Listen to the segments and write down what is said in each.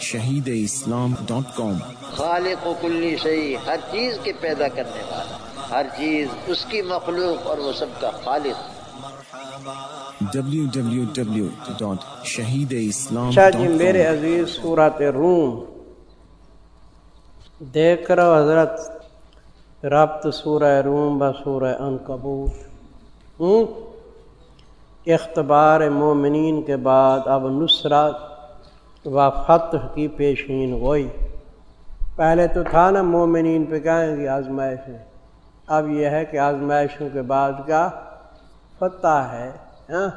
Shaheed Islam dot کام۔ خالق و کلی شہی ہر چیز کے پیدا کرنے والا ہر چیز اس کی مخلوق اور وہ سب کا خالق۔ ڈاٹ شہید اسلام اچھا جی میرے عزیز صورت روم۔ دیکھ رہا حضرت ربط سورہ روم ب سورہ ان ہوں؟ اختبار مومنین کے بعد اب نصرت۔ و فتح کی پیشین ہوئی۔ پہلے تو تھا نا مومنین پہ کہیں گی آزمائش اب یہ ہے کہ آزمائشوں کے بعد کیا فتح ہے ہاں,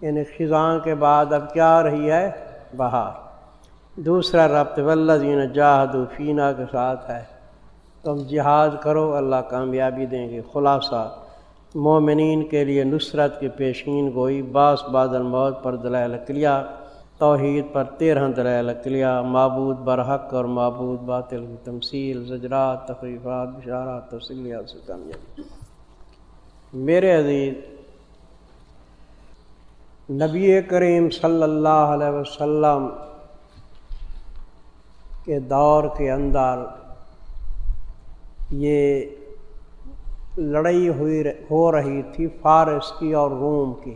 یعنی خزاں کے بعد اب کیا آ رہی ہے؟ بہار۔ دوسرا ربط ولزین جاہد فینہ کے ساتھ ہے۔ تم جہاد کرو اللہ کامیابی دیں گے۔ خلاصہ مومنین کے لیے نصرت کی پیشین گوئی باس بادل موت پر دلائل کلیا توحید پر تیرہ دلائل کلیا معبود برحق اور معبود باطل کی تمثیل، زجرات تقریبات بشارات تفصیلیات سے کامیابی میرے عزیز، نبی کریم صلی اللہ علیہ وسلم کے دور کے اندر یہ لڑائی ہوئی ہو رہی تھی فارس کی اور روم کی۔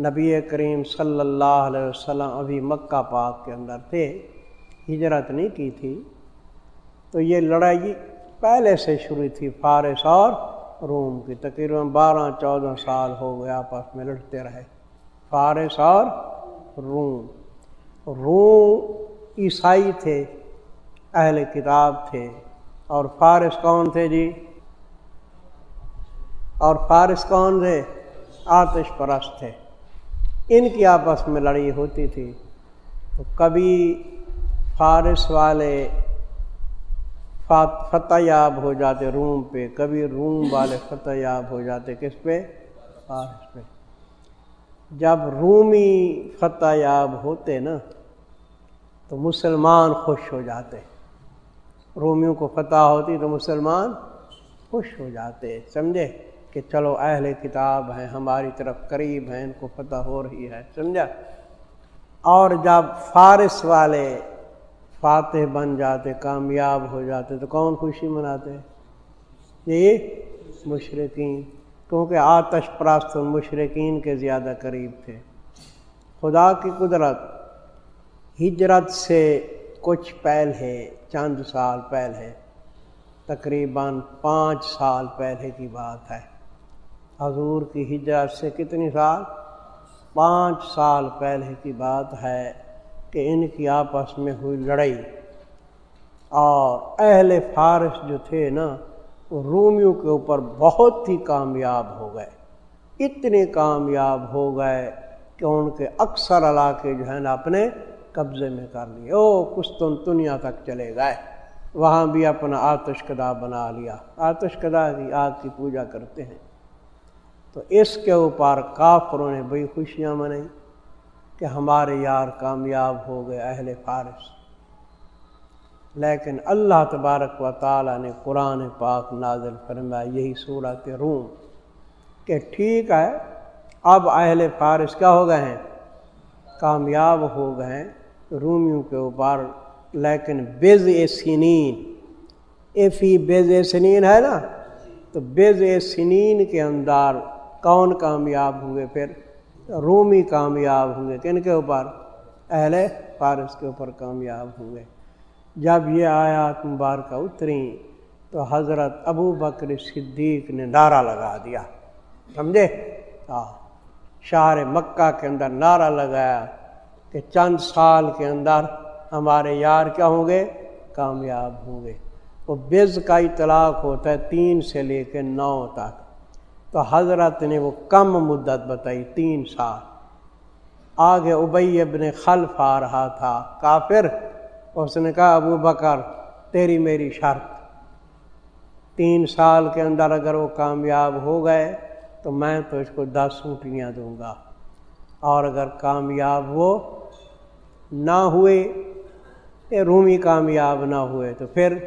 نبی کریم صلی اللہ علیہ وسلم ابھی مکہ پاک کے اندر تھے، ہجرت نہیں کی تھی۔ تو یہ لڑائی پہلے سے شروع تھی، فارس اور روم کی۔ تقریباً بارہ، چودہ سال ہو گئے آپس میں لڑتے رہے، فارس اور روم۔ روم عیسائی تھے، اہل کتاب تھے۔ اور فارس کون تھے جی؟ اور فارس کون تھے؟ آتش پرست تھے۔ ان کی آپس میں لڑائی ہوتی تھی۔ تو کبھی فارس والے فتح یاب ہو جاتے روم پہ، کبھی روم والے فتح یاب ہو جاتے کس پہ؟ فارس پہ۔ جب رومی فتح یاب ہوتے نا، تو مسلمان خوش ہو جاتے۔ رومیوں کو فتح ہوتی تو مسلمان خوش ہو جاتے، سمجھے؟ کہ چلو اہل کتاب ہیں، ہماری طرف قریب ہیں، ان کو فتح ہو رہی ہے، سمجھا؟ اور جب فارس والے فاتح بن جاتے، کامیاب ہو جاتے، تو کون خوشی مناتے؟ یہ مشرقین، کیونکہ آتش پرست مشرقین کے زیادہ قریب تھے۔ خدا کی قدرت ہجرت سے کچھ پہل ہے، چند سال پہل ہے، تقریباً پانچ سال پہلے کی بات ہے۔ حضور کی ہجرت سے کتنی سال؟ پانچ سال پہلے کی بات ہے کہ ان کی آپس میں ہوئی لڑائی۔ اور اہل فارس جو تھے نا، وہ رومیوں کے اوپر بہت ہی کامیاب ہو گئے۔ اتنے کامیاب ہو گئے کہ ان کے اکثر علاقے جو ہیں نا، اپنے قبضے میں کر لیے۔ او کشتن دنیا تک چلے گئے۔ وہاں بھی اپنا آتش کدا بنا لیا۔ آتش کدا کی آگ کی پوجا کرتے ہیں۔ تو اس کے اوپر کافروں نے بڑی خوشیاں منائی کہ ہمارے یار کامیاب ہو گئے اہل فارس۔ لیکن اللہ تبارک و تعالیٰ نے قرآن پاک نازل فرمایا، یہی صورت روم کہ ٹھیک ہے، اب اہل فارس کیا ہو گئے ہیں؟ کامیاب ہو گئے ہیں رومیوں کے اوپر۔ لیکن بز سنین ایفی بز سنین ہے نا؟ تو بز سنین کے اندر کون کامیاب ہوں گے؟ پھر رومی کامیاب ہوں گے۔ کن کے اوپر؟ اہل فارس کے اوپر کامیاب ہوں گے۔ جب یہ آیات مبارکہ اتری تو حضرت ابو بکر صدیق نے نعرہ لگا دیا۔ سمجھے؟ ہاں۔ شہر مکہ کے اندر نعرہ لگایا کہ چند سال کے اندر ہمارے یار کیا ہوں گے؟ کامیاب ہوں گے۔ وہ بز کا اطلاق ہوتا ہے تین سے لے کے نو تک۔ تو حضرت نے وہ کم مدت بتائی، تین سال۔ آگے ابئی ابن خلف آ رہا تھا، کافر۔ اس نے کہا، ابو بکر، تیری میری شرط۔ تین سال کے اندر اگر وہ کامیاب ہو گئے، تو میں تو اس کو دس اونٹیاں دوں گا۔ اور اگر کامیاب وہ نہ ہوئے رومی کامیاب نہ ہوئے، تو پھر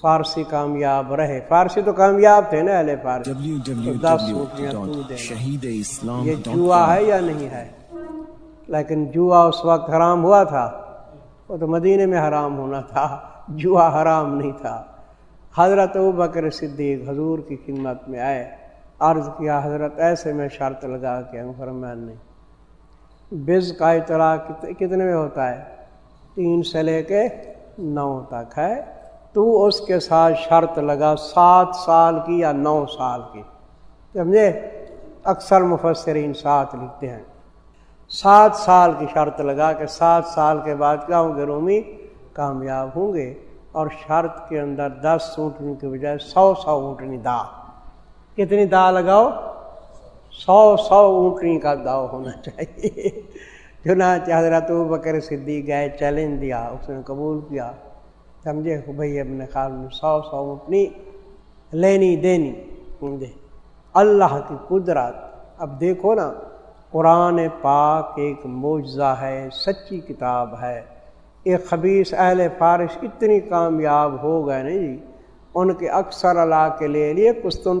فارسی کامیاب رہے۔ فارسی تو کامیاب تھے نا اہل فارسی۔ یہ جوا ہے یا نہیں ہے؟ لیکن جوا اس وقت حرام ہوا تھا۔ وہ تو مدینے میں حرام ہونا تھا۔ جوا حرام نہیں تھا۔ حضرت و بکر صدیق حضور کی خدمت میں آئے۔ عرض کیا حضرت ایسے میں شرط لگا کے فرمان نہیں۔ بز کا اطلاع کتنے میں ہوتا ہے؟ تین سے لے کے نو تک ہے۔ تو اس کے ساتھ شرط لگا سات سال کی یا نو سال کی۔ سمجھے؟ اکثر مفسرین ساتھ لکھتے ہیں۔ سات سال کی شرط لگا کہ سات سال کے بعد کیا ہوں گے رومی؟ کامیاب ہوں گے۔ اور شرط کے اندر دس اونٹنی کے بجائے سو سو اونٹنی دا۔ کتنی دا لگاؤ؟ سو سو اونٹنی کا داؤ ہونا چاہیے۔ چنانچہ حضرت بکر صدی گئے، چیلنج دیا، اس نے قبول کیا۔ سمجھے بھائی اپنے خیال میں سو سو اونٹنی لینی دینی دے اللہ کی قدرت اب دیکھو نا قرآن پاک ایک معجزہ ہے سچی کتاب ہے ایک خبیص اہل فارش اتنی کامیاب ہو گئے نا جی ان کے اکثر علاقے کے لے لیے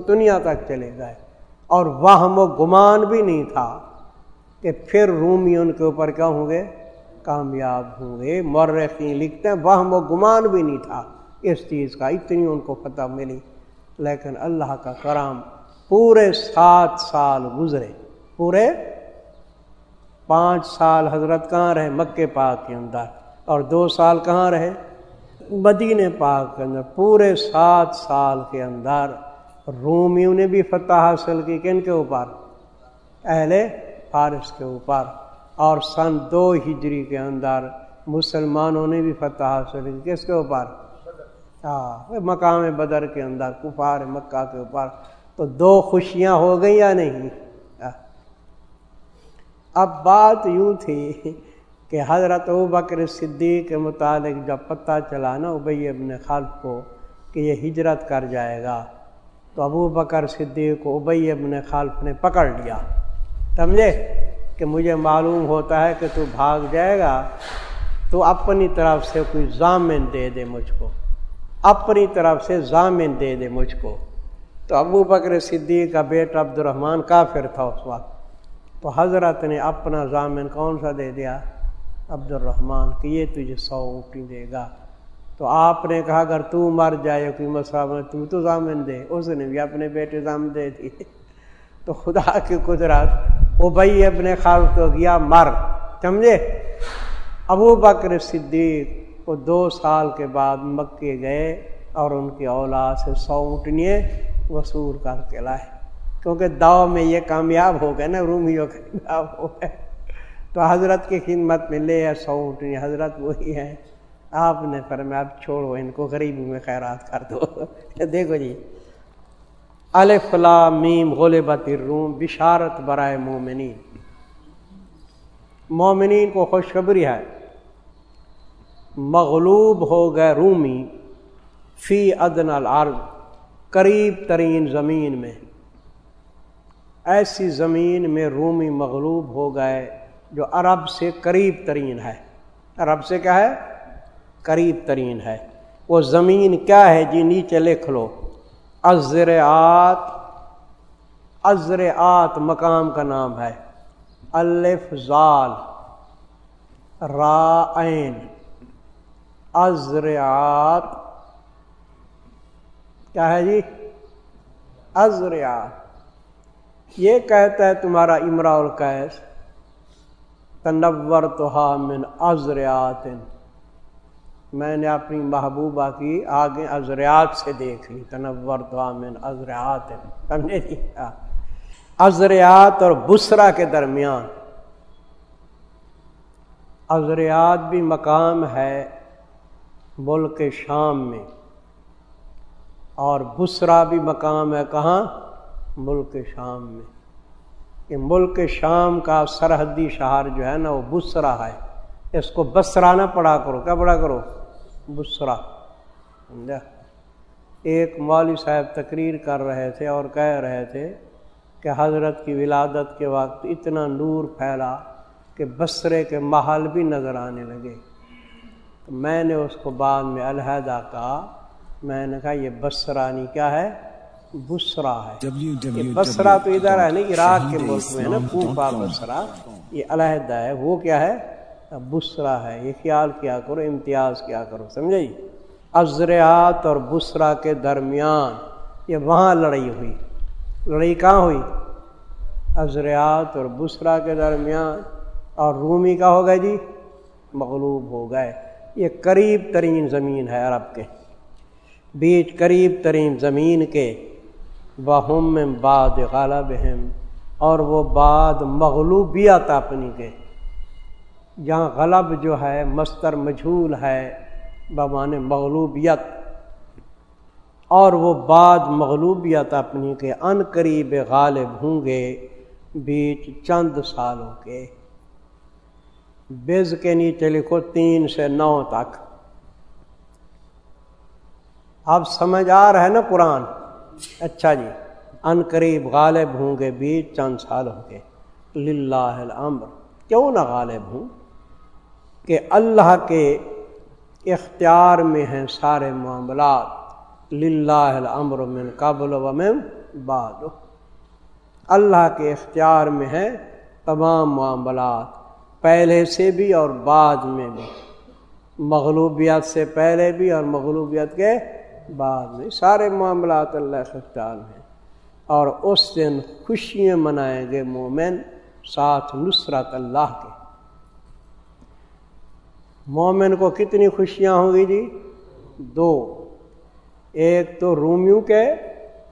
دنیا تک چلے گئے اور وہم و گمان بھی نہیں تھا کہ پھر رومی ان کے اوپر کیا ہوں گے کامیاب ہوں گے مرخی لکھتے ہیں، وہم و گمان بھی نہیں تھا۔ اس چیز کا اتنی ان کو فتح ملی۔ لیکن اللہ کا کرام پورے سات سال گزرے۔ پورے پانچ سال حضرت کہاں رہے؟ مکے پاک کے اندر۔ اور دو سال کہاں رہے؟ مدین پاک کے اندر۔ پورے سات سال کے اندر رومیوں نے بھی فتح حاصل کی۔ کن کے اوپر؟ اہل فارس کے اوپر۔ اور سن دو ہجری کے اندر مسلمانوں نے بھی فتح حاصل کی۔ کس کے اوپر؟ ہاں مقام بدر کے اندر، کفار مکہ کے اوپر۔ تو دو خوشیاں ہو گئی یا نہیں؟ اب بات یوں تھی کہ حضرت او بکر صدیق کے متعلق جب پتہ چلا نا ابئی ابن خلف کو کہ یہ ہجرت کر جائے گا، تو ابو بکر صدیق کو ابئی ابن خلف نے پکڑ لیا۔ سمجھے؟ کہ مجھے معلوم ہوتا ہے کہ تو بھاگ جائے گا، تو اپنی طرف سے کوئی ضامن دے دے مجھ کو۔ اپنی طرف سے ضامن دے دے مجھ کو۔ تو ابو بکر صدیق کا بیٹا عبد الرحمٰن کافر تھا اس وقت۔ تو حضرت نے اپنا ضامن کون سا دے دیا؟ عبد الرحمٰن کہ یہ تجھے سو اونٹی دے گا۔ تو آپ نے کہا، اگر تو مر جائے، کوئی مسئلہ تو تو ضامن دے۔ اس نے بھی اپنے بیٹے ضامن دے دی تو خدا کی قدرت وہ بھائی اپنے خال تو گیا مر۔ سمجھے؟ ابو بکر صدیق وہ دو سال کے بعد مکے گئے اور ان کی اولاد سے سو اونٹنیے وصول کر کے لائے۔ کیونکہ داؤ میں یہ کامیاب ہو گئے نا، رومیوں کامیاب ہو گئے۔ تو حضرت کی خدمت میں لے سو اٹھنی حضرت وہی ہے آپ نے فرمایا، اب چھوڑو ان کو، غریبی میں خیرات کر دو۔ دیکھو جی۔ الفلا میم غلبت الروم، بشارت برائے مومنین۔ مومنین کو خوشخبری ہے۔ مغلوب ہو گئے رومی، فی ادن العرض قریب ترین زمین میں۔ ایسی زمین میں رومی مغلوب ہو گئے جو عرب سے قریب ترین ہے۔ عرب سے کیا ہے؟ قریب ترین ہے۔ وہ زمین کیا ہے؟ جی نیچے لکھ لو۔ ازرعات ازرعات مقام کا نام ہے۔ الف، زال را ازرعات کیا ہے جی؟ ازرعات یہ کہتا ہے تمہارا امرا القیس تنور تو من ازریات میں نے اپنی محبوبہ کی آگے ازریات سے دیکھ لی۔ تنور تو ازریات سمجھے ازریات اور بسرا کے درمیان۔ ازریات بھی مقام ہے ملک شام میں۔ اور بسرا بھی مقام ہے کہاں؟ ملک شام میں۔ کہ ملک شام کا سرحدی شہر جو ہے نا، وہ بسرا ہے۔ اس کو بسرا نہ پڑھا کرو۔ کیا پڑھا کرو؟ بسرا۔ ایک مولوی صاحب تقریر کر رہے تھے اور کہہ رہے تھے کہ حضرت کی ولادت کے وقت اتنا نور پھیلا کہ بسرے کے محل بھی نظر آنے لگے۔ تو میں نے اس کو بعد میں علیحدہ کہا میں نے کہا یہ بسرانی کیا ہے؟ بسرا ہے۔ بسرا تو ادھر ہے نا عراق کے ملک میں ہے نا کوفا بسرا۔ یہ علیحدہ ہے وہ کیا ہے؟ بسرا ہے، یہ خیال کیا کرو، امتیاز کیا کرو، سمجھے جی؟ ازریات اور بسرا کے درمیان یہ وہاں لڑائی ہوئی۔ لڑائی کہاں ہوئی؟ ازریات اور بسرا کے درمیان۔ اور رومی کا ہو گئے جی؟ مغلوب ہو گئے۔ یہ قریب ترین زمین ہے عرب کے۔ بیچ قریب ترین زمین کے۔ بہم باد غالب اور وہ بعد مغلوبیت اپنی کے۔ جہاں غلب جو ہے، مستر مجھول ہے بمان مغلوبیت۔ اور وہ بعد مغلوبیت اپنی کے ان قریب غالب ہوں گے بیچ چند سالوں کے۔ بز کے نیچے لکھو تین سے نو تک۔ اب سمجھ آ رہا ہے نا قرآن؟ اچھا جی ان قریب غالب ہوں گے بیچ چند سال ہوں گے للہ الامر۔ کیوں نہ غالب ہوں؟ کہ اللہ کے اختیار میں ہیں سارے معاملات، للہ الامر من قبل و من بعد۔ اللہ کے اختیار میں ہے تمام معاملات، پہلے سے بھی اور بعد میں بھی۔ مغلوبیت سے پہلے بھی اور مغلوبیت کے بعد میں سارے معاملات اللہ کے اختیار میں اور اس دن خوشیاں منائیں گے مومن، ساتھ نصرت اللہ کے۔ مومن کو کتنی خوشیاں ہوں گی جی؟ دو۔ ایک تو رومیوں کے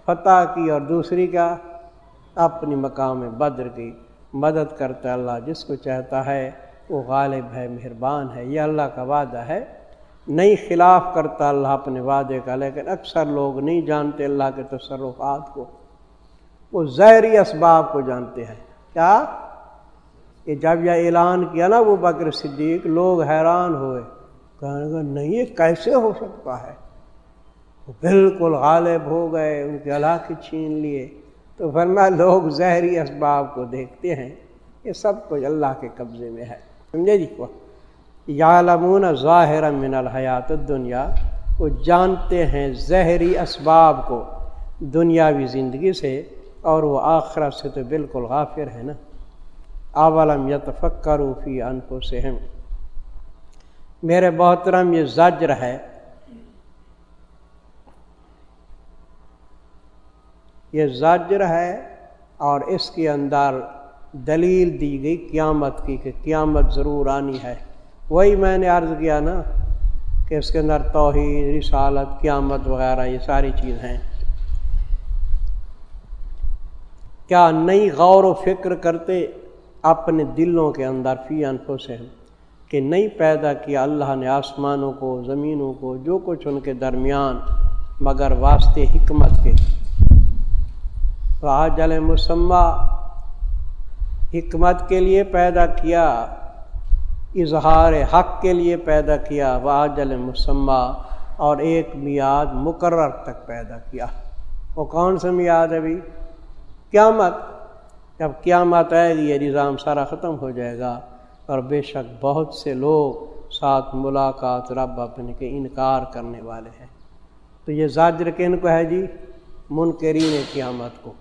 فتح کی اور دوسری کا اپنی مقام بدر کی۔ مدد کرتا اللہ، جس کو چاہتا ہے وہ غالب ہے، مہربان ہے۔ یہ اللہ کا وعدہ ہے۔ نہیں خلاف کرتا اللہ اپنے وعدے کا، لیکن اکثر لوگ نہیں جانتے اللہ کے تصرفات کو۔ وہ زہری اسباب کو جانتے ہیں۔ کیا؟ کہ جب یہ اعلان کیا نا وہ بکر صدیق، لوگ حیران ہوئے۔ کہنے گا نہیں، یہ کیسے ہو سکتا ہے؟ وہ بالکل غالب ہو گئے، ان کے علاقے چھین لیے۔ تو فرما لوگ زہری اسباب کو دیکھتے ہیں۔ یہ سب کچھ اللہ کے قبضے میں ہے۔ سمجھے جی؟ کو یا لمون ظاہر من الحیات دنیا وہ جانتے ہیں زہری اسباب کو دنیاوی زندگی سے، اور وہ آخرت سے تو بالکل غافر ہے نا۔ اولم یتفکر فی انفسہم۔ میرے محترم، یہ زجر ہے یہ زجر ہے اور اس کے اندر دلیل دی گئی قیامت کی کہ قیامت ضرور آنی ہے۔ وہی میں نے عرض کیا نا کہ اس کے اندر توحید، رسالت، قیامت وغیرہ، یہ ساری چیز ہیں۔ کیا نئی غور و فکر کرتے اپنے دلوں کے اندر فی انفوں سے کہ نہیں پیدا کیا اللہ نے آسمانوں کو، زمینوں کو، جو کچھ ان کے درمیان، مگر واسطے حکمت کے۔ جل مسمہ حکمت کے لیے پیدا کیا، اظہار حق کے لیے پیدا کیا۔ واجل مسمہ اور ایک میاد مقرر تک پیدا کیا۔ وہ کون سا میاد ہے ابھی قیامت۔ جب قیامت آئے گی، یہ نظام سارا ختم ہو جائے گا۔ اور بے شک بہت سے لوگ ساتھ ملاقات رب اپنے کے انکار کرنے والے ہیں۔ تو یہ زاجر کن کو ہے جی؟ منکرین قیامت کو۔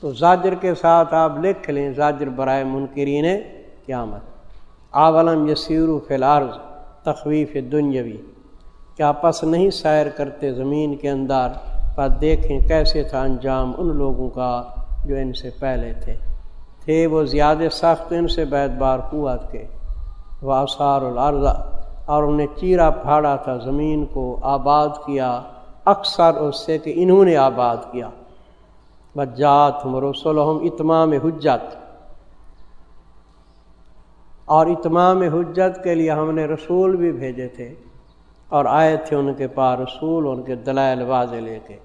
تو زاجر کے ساتھ آپ لکھ لیں، زاجر برائے منکرین قیامت۔ آولم یسیر فی الارض، تخویف دنیاوی۔ کیا پس نہیں سیر کرتے زمین کے اندر؟ پر دیکھیں کیسے تھا انجام ان لوگوں کا۔ جو ان سے پہلے تھے۔ تھے وہ زیادہ سخت ان سے بیت بار قوت کے۔ وہ آثار العرض اور انہیں چیرا پھاڑا تھا، زمین کو آباد کیا۔ اکثر اس سے کہ انہوں نے آباد کیا۔ بجات رسولہم اتمام حجت۔ اور اتمام حجت کے لیے ہم نے رسول بھی بھیجے تھے۔ اور آئے تھے ان کے پاس رسول، ان کے دلائل واضح لے کے۔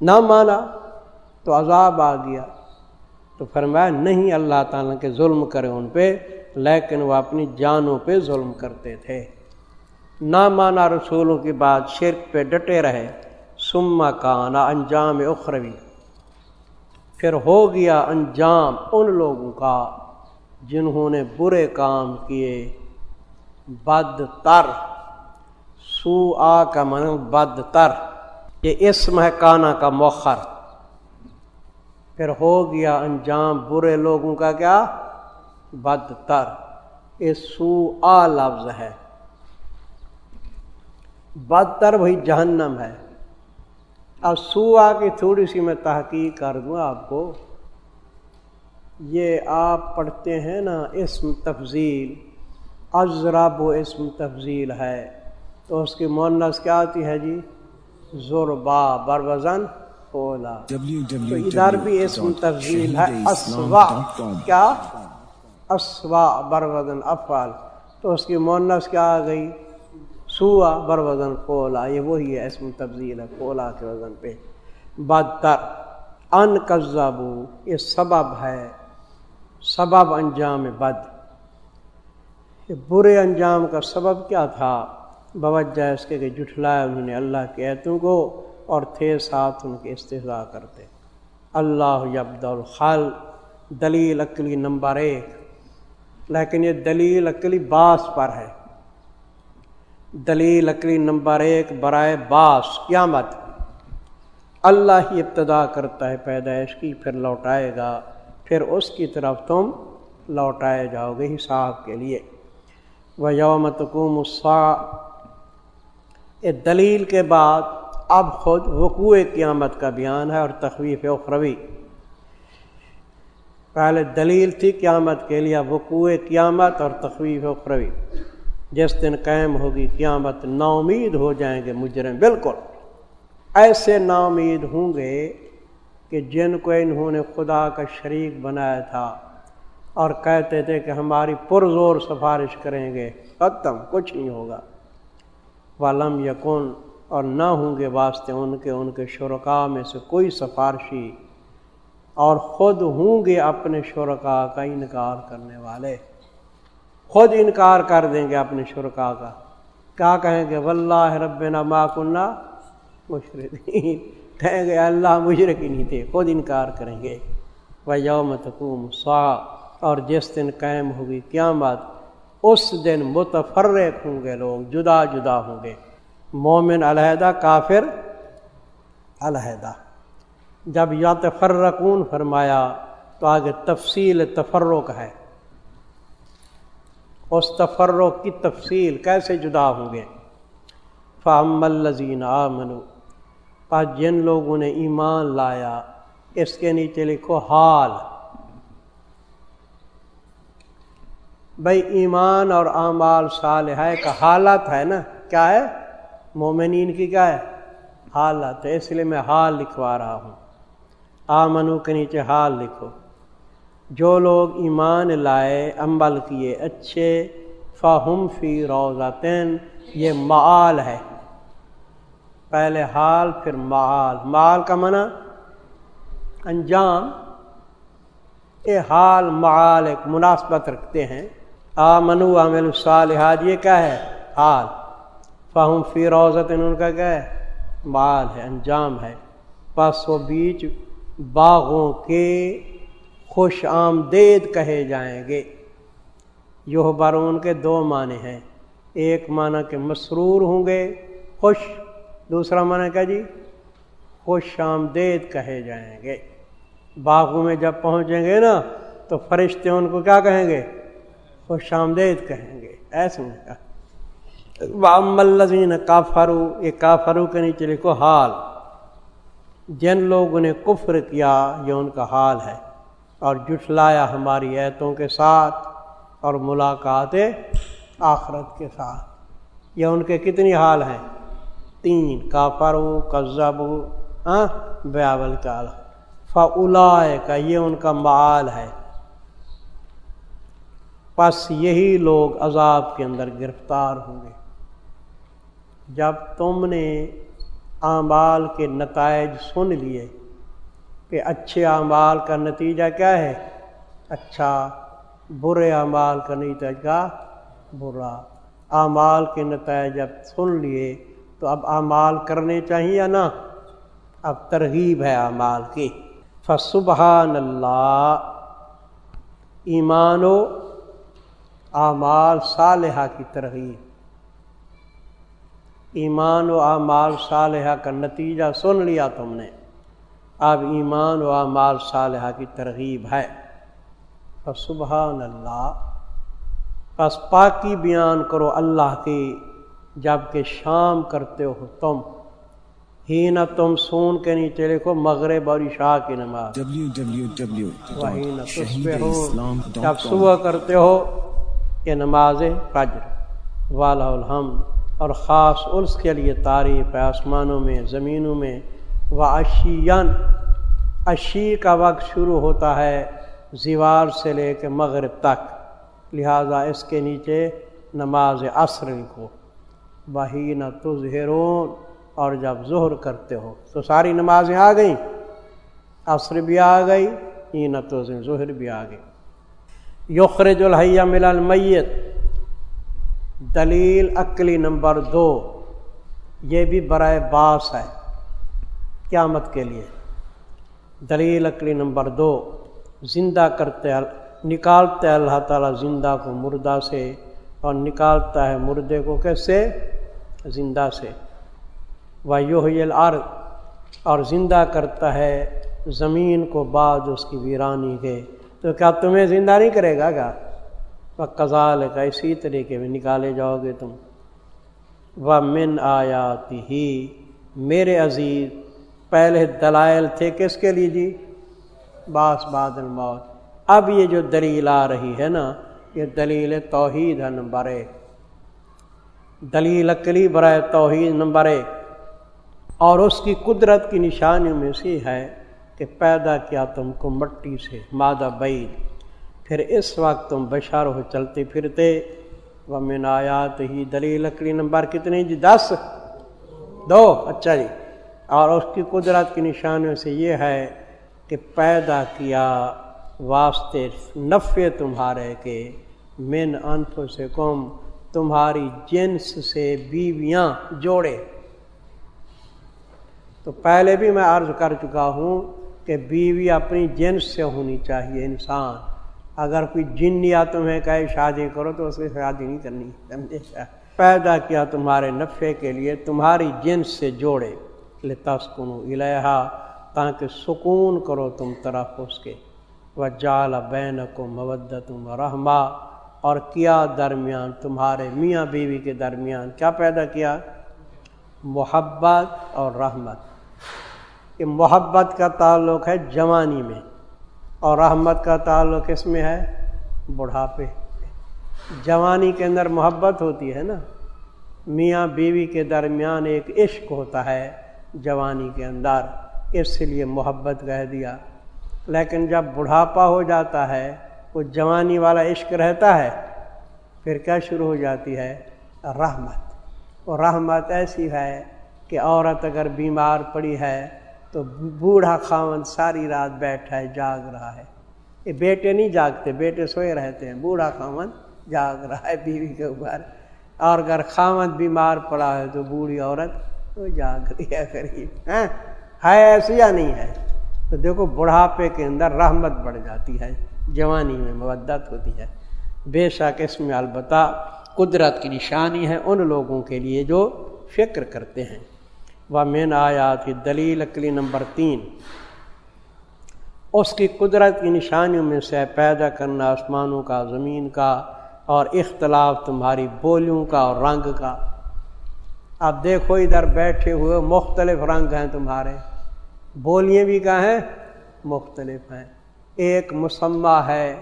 نہ مانا تو عذاب آ گیا۔ تو فرمایا، نہیں، اللہ تعالیٰ کے ظلم کرے ان پہ، لیکن وہ اپنی جانوں پہ ظلم کرتے تھے۔ نہ مانا رسولوں کی بات شرک پہ ڈٹے رہے۔ سما کانا انجام اخروی۔ پھر ہو گیا انجام ان لوگوں کا جنہوں نے برے کام کیے۔ بد تر۔ سو آ کا من بد تر۔ یہ اسم ہے کانا کا موخر پھر ہو گیا انجام، برے لوگوں کا کیا؟ بد تر۔ یہ سو آ لفظ ہے۔ بدتر بھائی جہنم ہے۔ اب سو آ کی تھوڑی سی میں تحقیق کر دوں آپ کو۔ یہ آپ پڑھتے ہیں نا، اسم تفضیل۔ ازراب و اسم تفضیل ہے۔ تو اس کی مونس کیا آتی ہے جی؟ زوربا بر اولا تو ادھر بھی اسم تفضیل ہے اسوا۔ کیا؟ اسوا بر وزن افعال۔ تو اس کی مونس کیا آ گئی؟ سوا بر وزن کولا۔ یہ وہی ہے اسم تفضیل ہے کولا کے وزن پہ۔ بدتر۔ ان کذبو یہ سبب ہے۔ سبب انجام بد۔ یہ برے انجام کا سبب کیا تھا؟ بوجہ اس کے کہ جٹھلایا انہوں نے اللہ کے ایتوں کو۔ اور تھے ساتھ ان کے استحصا کرتے۔ اللہ یبد الخل دلیل اکلی نمبر ایک۔ لیکن یہ دلیل اکلی باس پر ہے۔ دلیل اکلی نمبر ایک برائے باس، قیامت۔ اللہ ہی ابتدا کرتا ہے پیدائش کی، پھر لوٹائے گا۔ پھر اس کی طرف تم لوٹائے جاؤ گے حساب کے لیے۔ وہ یومت مسا دلیل کے بعد اب خود وقوع قیامت کا بیان ہے اور تخویف اخروی۔ پہلے دلیل تھی قیامت کے لیے وقوع قیامت اور تخویف اخروی۔ جس دن قائم ہوگی قیامت نا امید ہو جائیں گے مجرم۔ بالکل۔ ایسے نا امید ہوں گے کہ جن کو انہوں نے خدا کا شریک بنایا تھا اور کہتے تھے کہ ہماری پرزور سفارش کریں گے۔ ختم، کچھ نہیں ہوگا۔ والم یقن اور نہ ہوں گے واسطے ان کے ان کے شرکا میں سے کوئی سفارشی، اور خود ہوں گے اپنے شرکا کا انکار کرنے والے۔ خود انکار کر دیں گے اپنے شرکا کا۔ کیا کہیں گے؟ واللہ رب ما کنہ مشرقین کہیں گے؟ اللہ مشرق ہی نہیں تھے، خود انکار کریں گے۔ وہ یوم تقوم سا اور جس دن قائم ہوگی قیامت، اس دن متفرق ہوں گے لوگ، جدا جدا ہوں گے۔ مومن علیحدہ، کافر علیحدہ۔ جب یا تفرقون فرمایا، تو آگے تفصیل تفرق ہے۔ اس تفرق کی تفصیل کیسے جدا ہوں گے؟ فام الزین آ منو پس جن لوگوں نے ایمان لایا، اس کے نیچے لکھو حال۔ بھائی ایمان اور اعمال صالحہ کا حالت ہے نا۔ کیا ہے؟ مومنین کی کیا ہے؟ حالت ہے، اس لیے میں حال لکھوا رہا ہوں۔ آمنو کے نیچے حال لکھو۔ جو لوگ ایمان لائے، عمل کیے اچھے فہم فی روزاتین یہ معال ہے۔ پہلے حال، پھر مال مال کا منع انجام۔ اے حال مال ایک مناسبت رکھتے ہیں۔ آ منو عامل الصالحات، یہ کیا ہے؟ حال۔ فہم فی روزت ان کا کیا ہے؟ مال ہے، انجام ہے۔ پس وہ بیچ باغوں کے خوش آمدید کہے جائیں گے۔ یہ برون کے دو معنی ہیں۔ ایک معنی کہ مسرور ہوں گے، خوش۔ دوسرا معنی کیا جی؟ خوش آمدید کہے جائیں گے۔ باغوں میں جب پہنچیں گے نا، تو فرشتے ان کو کیا کہیں گے؟ خوش آمدید کہیں گے۔ ایسے کہا۔ الزین کافرو یہ کافرو کے نیچے لکھو حال۔ جن لوگوں نے کفر کیا، یہ ان کا حال ہے۔ اور جٹلایا ہماری ایتوں کے ساتھ اور ملاقات آخرت کے ساتھ۔ یہ ان کے کتنی حال ہیں؟ تین۔ کافرو کذبو ہاں بیاول کال۔ فلا کا یہ ان کا مال ہے۔ پس یہی لوگ عذاب کے اندر گرفتار ہوں گے۔ جب تم نے اعمال کے نتائج سن لیے کہ اچھے اعمال کا نتیجہ کیا ہے؟ اچھا برے اعمال کا نتیجہ برا۔ اعمال کے نتائج جب سن لیے تو اب اعمال کرنے چاہیے یا نا اب ترغیب ہے اعمال کی۔ فسبحان اللہ ایمان و اعمال صالحہ کی ترغیب۔ ایمان و اعمال صالحہ کا نتیجہ سن لیا تم نے۔ اب ایمان و اعمال صالحہ کی ترغیب ہے۔ فسبحان اللہ۔ بس پاکی بیان کرو اللہ کی جبکہ شام کرتے ہو تم۔ ہی نہ تم سون کے نیچے لکھو مغرب اور عشاء کی نماز۔ جب صبح کرتے ہو یہ نماز فجر۔ والا الحمد۔ اور خاص عرس کے لیے تعریف ہے آسمانوں میں، زمینوں میں۔ و اشین اشی کا وقت شروع ہوتا ہے زیوار سے لے کے مغرب تک۔ لہذا اس کے نیچے نماز عصر لکھو وہی نہ تظہرون، اور جب ظہر کرتے ہو تو ساری نمازیں آ گئیں۔ عصر بھی آ گئی ہی نہ تو ظہر بھی آ گئی یخرج الحیہ مل المیت دلیل عقلی نمبر دو، یہ بھی برائے باس ہے قیامت کے لیے۔ دلیل عقلی نمبر دو، زندہ کرتے نکالتے اللہ تعالیٰ زندہ کو مردہ سے اور نکالتا ہے مردے کو کیسے؟ زندہ سے۔ و یوہل اور زندہ کرتا ہے زمین کو بعد اس کی ویرانی کے۔ تو کیا تمہیں زندہ نہیں کرے گا کیا؟ وہ کزال کا اسی طریقے میں نکالے جاؤ گے تم۔ و من آیاتی ہی میرے عزیز، پہلے دلائل تھے کس کے لیے جی؟ باس بادل موت اب یہ جو دلیل آ رہی ہے نا، یہ دلیل توحید ہے نمبر ایک۔ دلیل اکلی برائے توحید نمبر ایک۔ اور اس کی قدرت کی نشانیوں میں سے ہے کہ پیدا کیا تم کو مٹی سے مادہ بعید پھر اس وقت تم بشار ہو چلتے پھرتے وہ آیات ہی دلیل لکڑی نمبر کتنی جی؟ دس۔ دو۔ اچھا جی۔ اور اس کی قدرت کی نشانیوں سے یہ ہے کہ پیدا کیا واسطے نفع تمہارے کے، من انف سے کم تمہاری جنس سے بیویاں جوڑے۔ تو پہلے بھی میں عرض کر چکا ہوں کہ بیوی اپنی جنس سے ہونی چاہیے انسان۔ اگر کوئی جن یا تمہیں کہے شادی کرو تو اس سے شادی نہیں کرنی۔ سمجھے؟ پیدا کیا تمہارے نفع کے لیے، تمہاری جنس سے جوڑے۔ لتسکن الحا تاکہ سکون کرو تم طرف اس کے۔ و جال بین کو مودت و رحمہ اور کیا درمیان، تمہارے میاں بیوی کے درمیان کیا پیدا کیا؟ محبت اور رحمت۔ یہ محبت کا تعلق ہے جوانی میں۔ اور رحمت کا تعلق اس میں ہے بڑھاپے۔ جوانی کے اندر محبت ہوتی ہے نا۔ میاں بیوی کے درمیان ایک عشق ہوتا ہے جوانی کے اندر۔ اس لیے محبت کہہ دیا۔ لیکن جب بڑھاپا ہو جاتا ہے، وہ جوانی والا عشق رہتا ہے، پھر کیا شروع ہو جاتی ہے؟ رحمت۔ وہ رحمت ایسی ہے کہ عورت اگر بیمار پڑی ہے تو بوڑھا خاون ساری رات بیٹھا ہے، جاگ رہا ہے۔ یہ بیٹے نہیں جاگتے، بیٹے سوئے رہتے ہیں۔ بوڑھا خاون جاگ رہا ہے بیوی کے اوپر۔ اور اگر خامد بیمار پڑا ہے تو بوڑھی عورت وہ جاگ رہی ہے قریب ہاں؟ ہے ایسی یا نہیں ہے؟ تو دیکھو، بڑھاپے کے اندر رحمت بڑھ جاتی ہے، جوانی میں مدت ہوتی ہے۔ بے شک اس میں البتہ قدرت کی نشانی ہے ان لوگوں کے لیے جو فکر کرتے ہیں۔ وہ مین آیا تھی دلیل اکلی نمبر تین۔ اس کی قدرت کی نشانیوں میں سے پیدا کرنا آسمانوں کا، زمین کا اور اختلاف تمہاری بولیوں کا اور رنگ کا۔ اب دیکھو ادھر بیٹھے ہوئے مختلف رنگ ہیں تمہارے۔ بولیاں بھی کہاں ہیں؟ مختلف ہیں۔ ایک مسمہ ہے،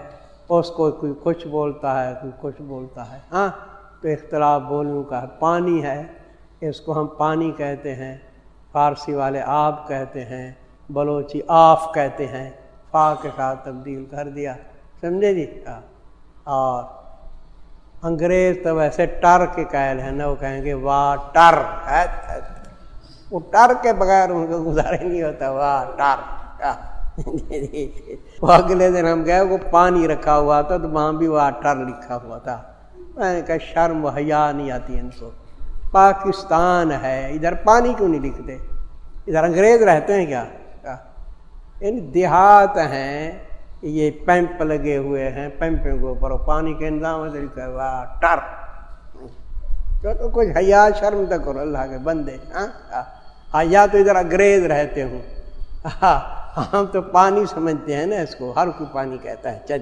اس کو کوئی کچھ بولتا ہے، کوئی کچھ بولتا ہے۔ ہاں تو اختلاف بولیوں کا ہے، پانی ہے۔ اس کو ہم پانی کہتے ہیں، فارسی والے آب کہتے ہیں، بلوچی آف کہتے ہیں۔ فا کے ساتھ تبدیل کر دیا۔ سمجھے جی؟ ہاں۔ اور انگریز تو ویسے ٹر کے قائل ہیں نا وہ کہیں گے واہ، ٹر۔ وہ ٹر کے بغیر ان کو گزارے نہیں ہوتا، واہ، ٹر۔ ہاں۔ وہ اگلے دن ہم گئے، وہ پانی رکھا ہوا تھا تو وہاں بھی وہ ٹر لکھا ہوا تھا۔ میں نے کہا، شرم حیا نہیں آتی ان کو۔ پاکستان ہے، ادھر پانی کیوں نہیں لکھتے؟ ادھر انگریز رہتے ہیں کیا؟ یعنی دیہات ہیں، یہ پیمپ لگے ہوئے ہیں پیمپوں کے اوپر پانی کے انتظام سے لکھا ہوا ٹر۔ تو کچھ حیا شرم تک کرو، اللہ کے بندے ہاں؟, ہاں؟ یا تو ادھر انگریز رہتے ہوں۔ ہاں، ہاں، ہم تو پانی سمجھتے ہیں نا اس کو، ہر کوئی پانی کہتا ہے۔ چل،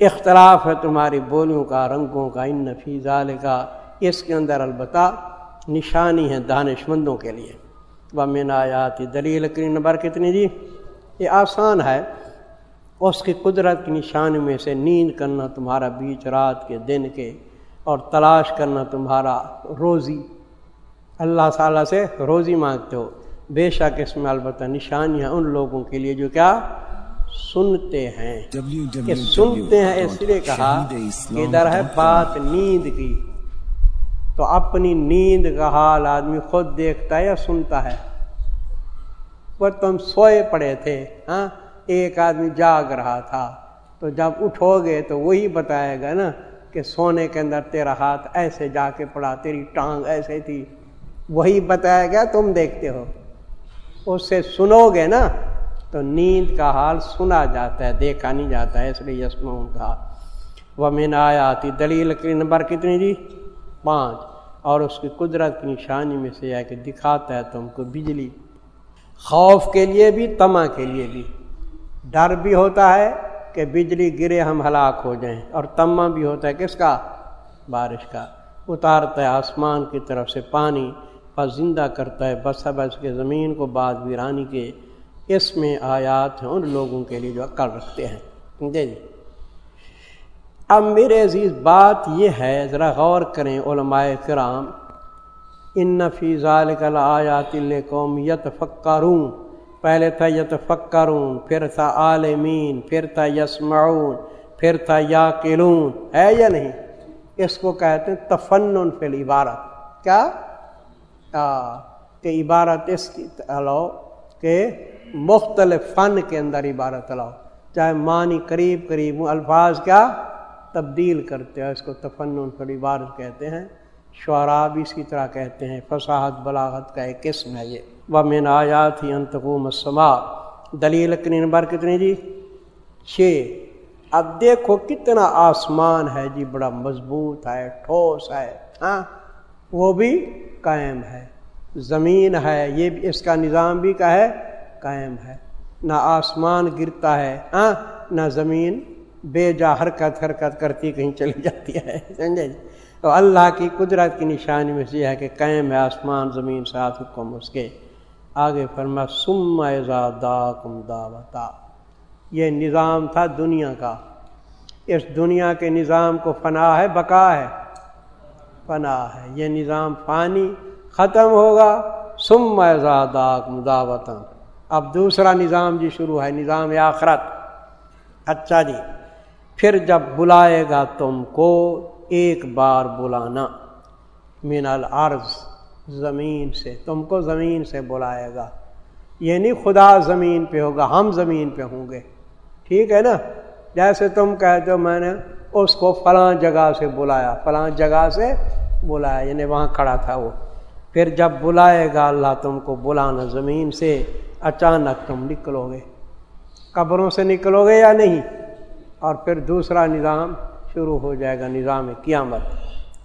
اختلاف ہے تمہاری، بولیوں کا، رنگوں کا، ان ظال کا اس کے اندر البتہ نشانی ہے دانش مندوں کے لیے۔ وہ مین آیاتی دلیل نمبر کتنی جی یہ آسان ہے۔ اس کی قدرت کی نشانی میں سے نیند کرنا تمہارا بیچ رات کے دن کے اور تلاش کرنا تمہارا روزی۔ اللہ تعالیٰ سے روزی مانگتے ہو۔ بے شک اس میں البتہ نشانی ہے ان لوگوں کے لیے جو کیا سنتے ہیں۔ کہ سنتے ہیں اس لیے کہا کہ ادھر ہے بات نیند کی۔ تو اپنی نیند کا حال آدمی خود دیکھتا ہے یا سنتا ہے؟ وہ تم سوئے پڑے تھے ہاں؟ ایک آدمی جاگ رہا تھا، تو جب اٹھو گے تو وہی بتائے گا نا کہ سونے کے اندر تیرا ہاتھ ایسے جا کے پڑا، تیری ٹانگ ایسے تھی۔ وہی بتایا گیا، تم دیکھتے ہو۔ اس سے سنو گے نا تو نیند کا حال سنا جاتا ہے، دیکھا نہیں جاتا ہے اس لیے یسم کا وہ میں آیا آتی دلیل کی نمبر کتنی جی؟ پانچ۔ اور اس کی قدرت کی نشانی میں سے ہے کہ دکھاتا ہے تم کو بجلی خوف کے لیے بھی تما کے لیے بھی۔ ڈر بھی ہوتا ہے کہ بجلی گرے ہم ہلاک ہو جائیں، اور تما بھی ہوتا ہے کس کا؟ بارش کا۔ اتارتا ہے آسمان کی طرف سے پانی پر زندہ کرتا ہے بس بس کے زمین کو بعد ویرانی کے اس میں آیات ہیں ان لوگوں کے لیے جو عقل رکھتے ہیں۔ جی؟ اب میرے عزیز، بات یہ ہے، ذرا غور کریں علماء کرام، ان نفیز آیات قوم یت پہلے تھا یتفکرون، پھر تھا عالمین، پھر تھا یسمعون، پھر تھا یا کلون ہے یا نہیں؟ اس کو کہتے ہیں تفن فی عبارت کیا؟ کہ عبارت اس کی لاؤ کہ مختلف فن کے اندر عبارت لاؤ چاہے معنی قریب قریب الفاظ کیا؟ تبدیل کرتے ہیں، اس کو تفن فی عبارت کہتے ہیں۔ شعراء بھی اسی طرح کہتے ہیں، فصاحت بلاغت کا ایک قسم ہے یہ۔ وہ آیات ہی انتقوم السما دلیل نمبر کتنی جی؟ چھ۔ اب دیکھو کتنا آسمان ہے جی بڑا مضبوط ہے، ٹھوس ہے ہاں؟ وہ بھی قائم ہے۔ زمین ہے، یہ بھی اس کا نظام بھی کا ہے؟ قائم ہے۔ نہ آسمان گرتا ہے ہاں؟ نہ زمین بے جا حرکت حرکت کرتی کہیں چلی جاتی ہے، سمجھے جی؟ تو اللہ کی قدرت کی نشانی میں سے یہ ہے کہ قائم ہے، آسمان، زمین ساتھ حکم اس کے۔ آگے فرما سم دا کم داوتا یہ نظام تھا دنیا کا۔ اس دنیا کے نظام کو فنا ہے، بقا ہے۔ فنا ہے۔ یہ نظام فانی ختم ہوگا۔ سم دا کم اب دوسرا نظام جی شروع ہے، نظام آخرت۔ اچھا جی۔ پھر جب بلائے گا تم کو ایک بار بلانا، من الارض زمین سے، تم کو زمین سے بلائے گا۔ یعنی خدا زمین پہ ہوگا، ہم زمین پہ ہوں گے۔ ٹھیک ہے نا؟ جیسے تم کہتے ہو، میں نے اس کو فلاں جگہ سے بلایا، فلاں جگہ سے بلایا یعنی وہاں کھڑا تھا وہ۔ پھر جب بلائے گا اللہ تم کو بلانا زمین سے، اچانک تم نکلو گے۔ قبروں سے نکلو گے یا نہیں؟ اور پھر دوسرا نظام شروع ہو جائے گا، نظام قیامت۔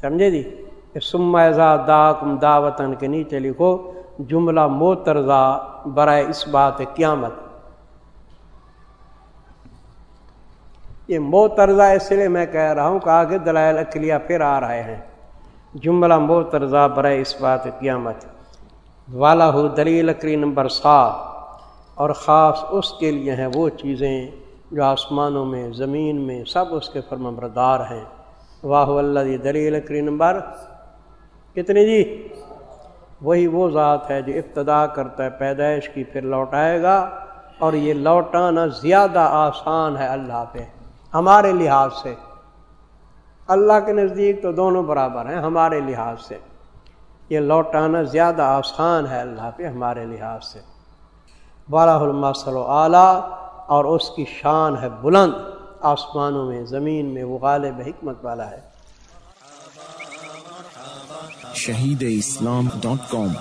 سمجھے جی؟ سما دا کم دعوتن کے نیچے لکھو، جملہ موترزا برائے اس بات قیامت۔ یہ موترزا اس لیے میں کہہ رہا ہوں کہ آگے دلائل اکلیہ پھر آ رہے ہیں۔ جملہ موترزا برائے اس بات قیامت۔ والا ہو دلیل اکری نمبر سات۔ اور خاص اس کے لیے ہیں وہ چیزیں جو آسمانوں میں، زمین میں سب اس کے فرم بردار ہیں۔ واہ اللہ جی دلیل اکری نمبر کتنی جی؟ وہی وہ ذات ہے جو ابتدا کرتا ہے، پیدائش کی پھر لوٹائے گا۔ اور یہ لوٹانا زیادہ آسان ہے اللہ پہ، ہمارے لحاظ سے۔ اللہ کے نزدیک تو دونوں برابر ہیں، ہمارے لحاظ سے۔ یہ لوٹانا زیادہ آسان ہے اللہ پہ، ہمارے لحاظ سے۔ بالا الماسل و اعلیٰ۔ اور اس کی شان ہے بلند آسمانوں میں زمین میں وہ غالب حکمت والا ہے۔ شہید اسلام ڈاٹ کام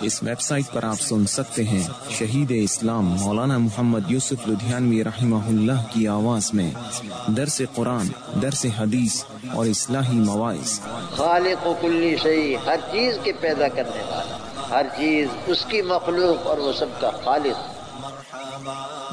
اس ویب سائٹ پر آپ سن سکتے ہیں شہید اسلام مولانا محمد یوسف لدھیانوی رحمہ اللہ کی آواز میں درس قرآن درس حدیث اور اصلاحی مواعث۔ خالق و کلی شہی ہر چیز کے پیدا کرنے والا ہر چیز اس کی مخلوق اور وہ سب کا خالق۔